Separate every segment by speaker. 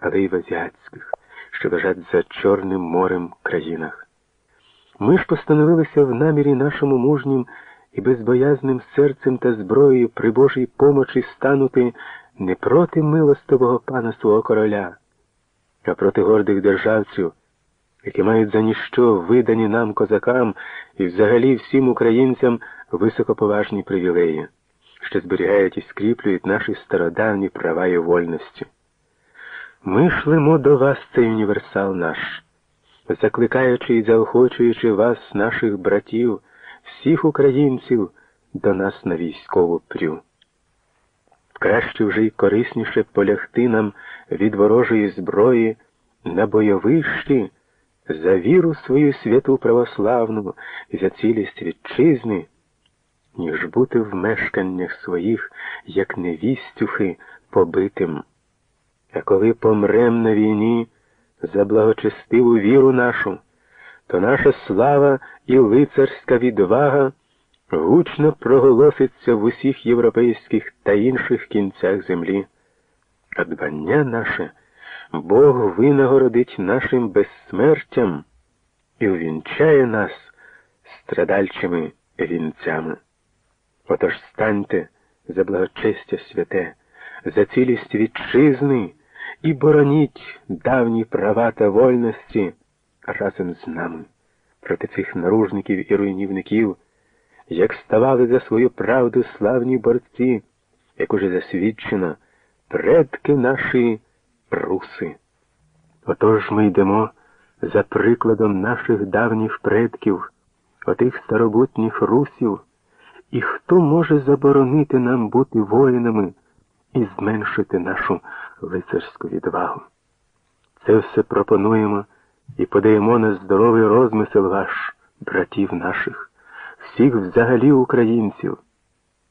Speaker 1: але й в азіатських, що лежать за Чорним морем країнах. Ми ж постановилися в намірі нашому мужнім і безбоязним серцем та зброєю при Божій помочі станути не проти милостивого пана свого короля, а проти гордих державців, які мають за ніщо видані нам козакам і взагалі всім українцям високоповажні привілеї, що зберігають і скріплюють наші стародавні права і вольності. Ми шлемо до вас цей універсал наш, закликаючи і заохочуючи вас, наших братів, всіх українців, до нас на військову прю. Краще вже й корисніше полягти нам від ворожої зброї на бойовищі за віру свою святу православну і за цілість вітчизни, ніж бути в мешканнях своїх, як невістюхи, побитим. А коли помрем на війні за благочестиву віру нашу, то наша слава і лицарська відвага гучно проголоситься в усіх європейських та інших кінцях землі. А дбання наше Бог винагородить нашим безсмертям і увінчає нас страдальчими вінцями. Отож станьте за благочестя святе, за цілість вітчизни і бороніть давні права та вольності разом з нами проти цих наружників і руйнівників, як ставали за свою правду славні борці, як уже засвідчено, предки наші руси. Отож ми йдемо за прикладом наших давніх предків, отих старобутніх русів, і хто може заборонити нам бути воїнами і зменшити нашу лицарську відвагу? Це все пропонуємо і подаємо на здоровий розмисел ваш, братів наших, всіх взагалі українців,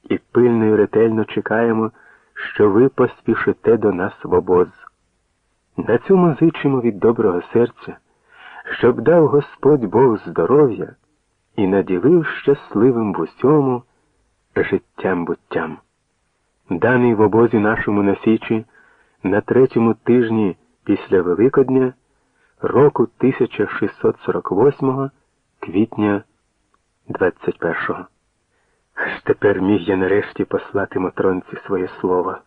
Speaker 1: і пильно і ретельно чекаємо, що ви поспішите до нас в обоз. На цьому зичимо від доброго серця, щоб дав Господь Бог здоров'я і наділив щасливим в усьому життям буттям. Даний в обозі нашому на Січі на третьому тижні після Великодня року 1648 квітня 21-го. Аж тепер міг я нарешті послати Матронці своє слово.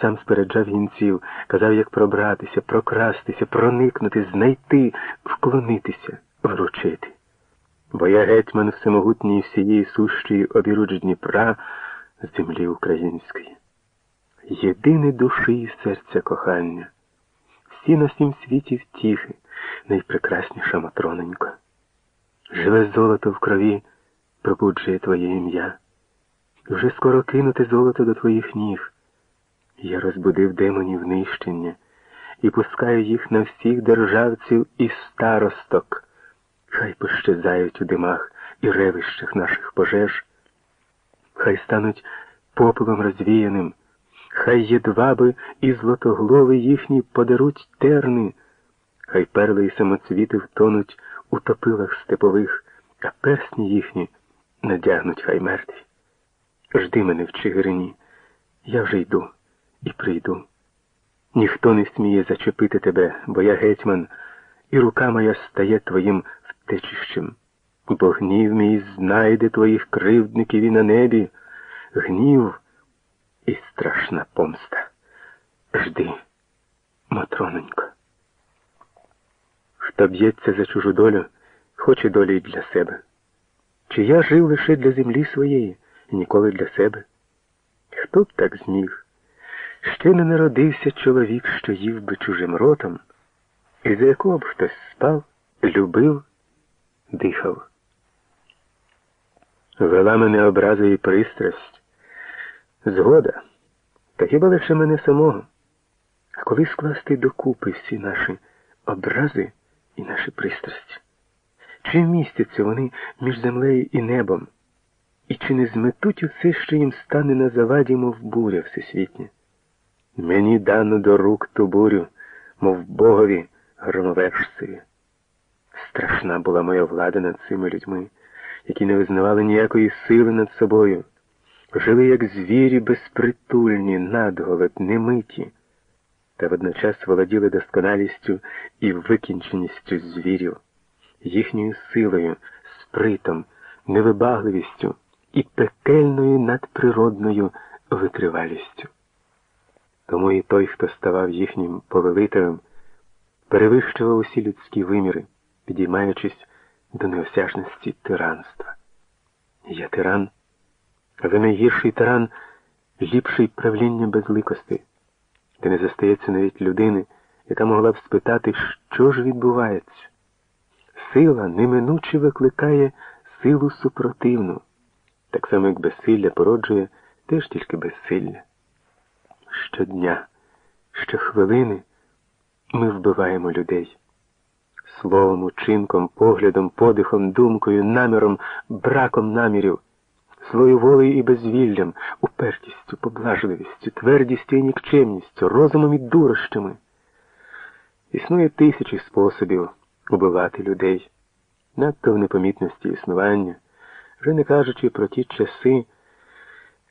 Speaker 1: Сам спереджав гінців, казав, як пробратися, прокрастися, проникнути, знайти, вклонитися, вручити. Бо я гетьман всемогутній всієї сущої обіруч Дніпра землі української. Єдине душі і серця кохання, всі на всім світі втіхи, найпрекрасніша матроненько. Живе золото в крові, пробуджує твоє ім'я. Вже скоро кинути золото до твоїх ніг. Я розбудив демонів нищення і пускаю їх на всіх державців і старосток. Хай пощезають у димах і ревищах наших пожеж, хай стануть попелом розвіяним, хай єдваби і злотоглови їхні подаруть терни, хай перли і самоцвіти втонуть у топилах степових, а персні їхні надягнуть хай мертві. Жди мене в Чигирині, я вже йду і прийду. Ніхто не сміє зачепити тебе, бо я гетьман, і рука моя стає твоїм втечищем. Бо гнів мій знайде твоїх кривдників і на небі, гнів і страшна помста. Жди, Матрононько. Хто б'ється за чужу долю, хоче долі й для себе. Чи я жив лише для землі своєї ніколи для себе? Хто б так зміг? Ще не народився чоловік, що їв би чужим ротом, і за якого б хтось спав, любив, дихав. Вела мене образа і пристрасть. Згода, та хіба лише мене самого? А коли скласти докупи всі наші образи і наші пристрасті? Чи вмістяться вони між землею і небом? І чи не зметуть усе, що їм стане на заваді, мов буря всесвітня? Мені дано до рук ту бурю, мов богові громовержцеві. Страшна була моя влада над цими людьми, які не визнавали ніякої сили над собою, жили, як звірі безпритульні, надголод, немиті. та водночас володіли досконалістю і викінченістю звірів, їхньою силою, спритом, невибагливістю і пекельною надприродною витривалістю. Тому і той, хто ставав їхнім повелителем, перевищував усі людські виміри, підіймаючись до неосяжності тиранства. Я тиран, але найгірший тиран ліпший правління безликости, де не застається навіть людини, яка могла б спитати, що ж відбувається. Сила неминуче викликає силу супротивну, так само як безсилля породжує теж тільки безсилля. Щодня, щохвилини ми вбиваємо людей. Словом, учинком, поглядом, подихом, думкою, наміром, браком намірів, злою волею і безвіллям, упертістю, поблажливістю, твердістю і нікчемністю, розумом і дурощами. Існує тисячі способів убивати людей, надто в непомітності існування, вже не кажучи про ті часи,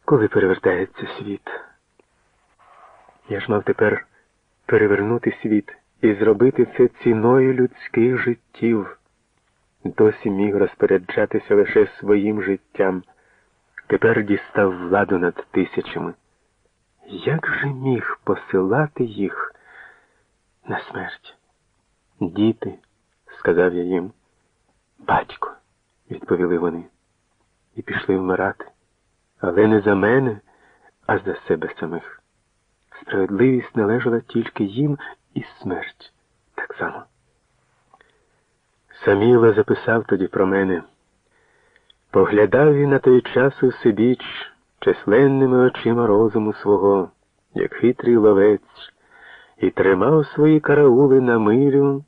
Speaker 1: коли перевертається світ. Я ж мав тепер перевернути світ і зробити це ціною людських життів. Досі міг розпоряджатися лише своїм життям, тепер дістав владу над тисячами. Як же міг посилати їх на смерть? Діти, сказав я їм, батько, відповіли вони, і пішли вмирати. Але не за мене, а за себе самих. Справедливість належала тільки їм і смерть так само. Саміла записав тоді про мене. Поглядав він на той час у Сибіч численними очима розуму свого, як хитрий ловець, і тримав свої караули на милю